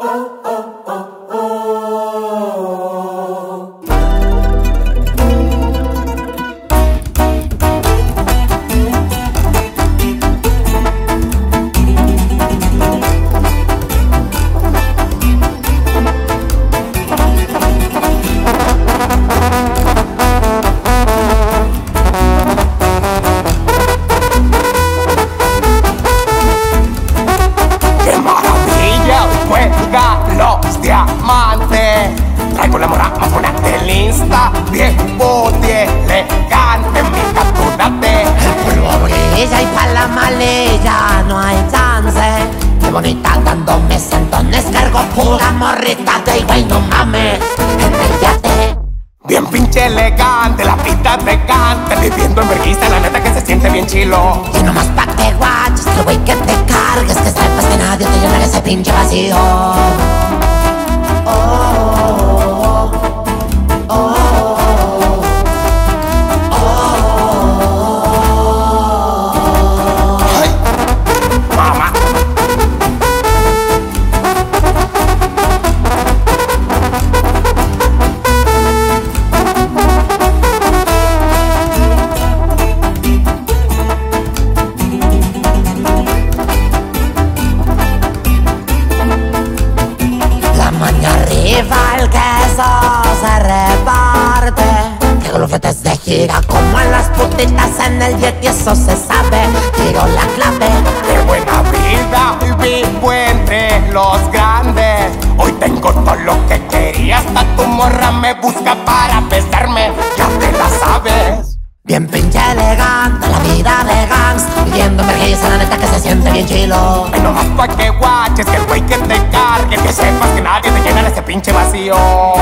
oh. la male no hay chance. Qué bonita cuando me siento en este escargo, pura morrita de güey, no mames. En. Bien pinche elegante, la pista te canta Viviendo en vergüenza, la neta que se siente bien chilo Y nomás pa' que guaches, que güey que te cargues Que sepas que nadie te llenará ese pinche vacío el queso se reparte. Que glufetes de gira como en las putitas en el jet y eso se sabe. Tiro la clave. Qué buena vida vivo entre los grandes Hoy tengo todo lo que quería. Hasta tu morra me busca para besarme. Ya te la sabes. Bien pinche elegante, la vida de gangs Viviendo emergencia, la neta que se siente bien chilo. Ay, nomás pa' que guaches Que el güey que te cargue Que sepas que nadie pinche vacío